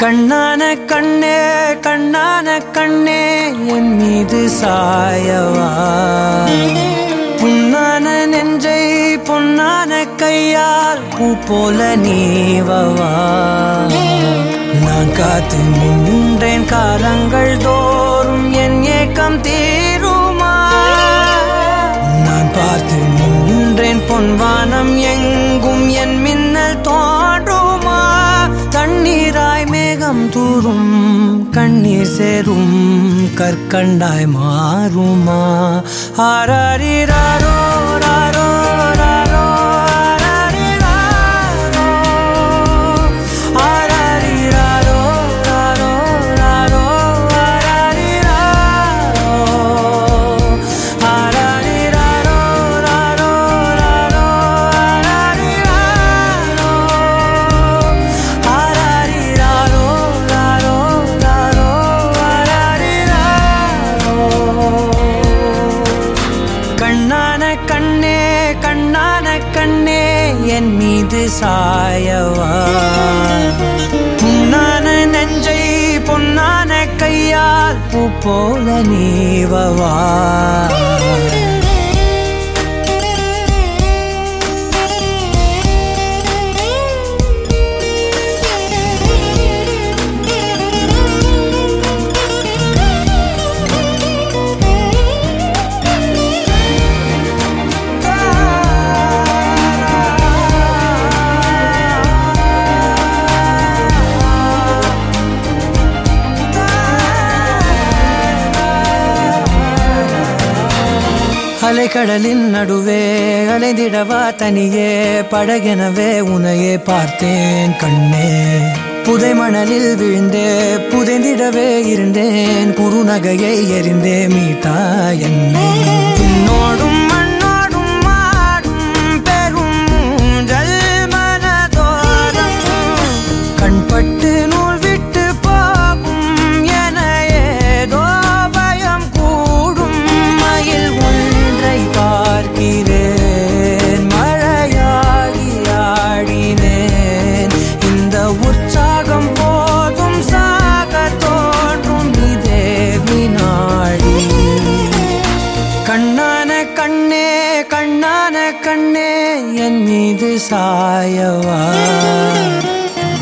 கண்ணான கண்ணே கண்ணான கண்ணே என் மீது சாயவா? புண்ணான நெஞ்சை பொன்னான கையால் பூ போல நீவவா? நான் காத்து நின்றேன் காலங்கள் தோறும் என் ஏக்கம் தீருமா? நான் பார்த்து நின்றேன் பொன்வானம் தண்ணீராய் மேகம் தூரும் கண்ணீர் சேரும் கற்கண்டாய் மாறுமா? ஆராரிராரோ என் மீது சாயவா? புண்ணான நெஞ்சை பொன்னான கையால் பூ போல நீவவா? அலைக்கடலின் நடுவே அலைந்திடவா தனியே படகெனவே உனையே பார்த்தேன் கண்ணே. புதை மணலில் விழுந்தே புதைந்திடவே இருந்தேன் குறுநகையை எரிந்தே மீட்டா என்னே. கண்ணே என் மீது சாயவா?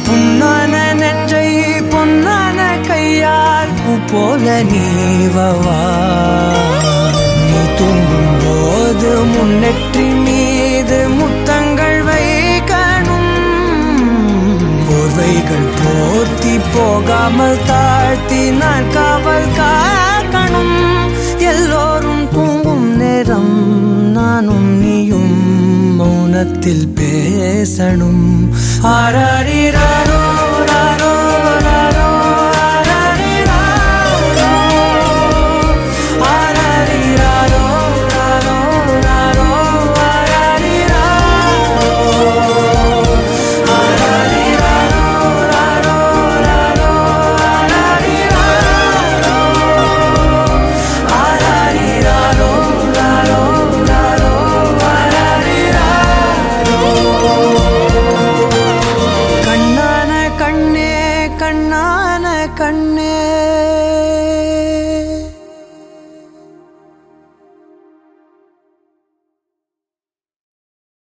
புன்னான நெற்றை பொன்னான கையார் போல நீவவா? நீ தூங்கும் போது முன்னெற்றி நீ மௌனத்தில் பேசணும். ஆராடி near